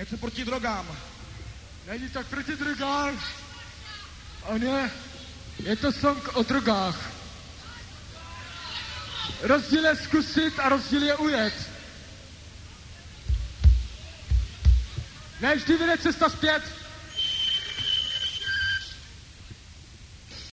Něco proti drogám. Není tak proti drogám. On je, je to song o drogách. Rozdíl je zkusit a rozdíl je ujet. Ne, vždy vyjde cesta zpět.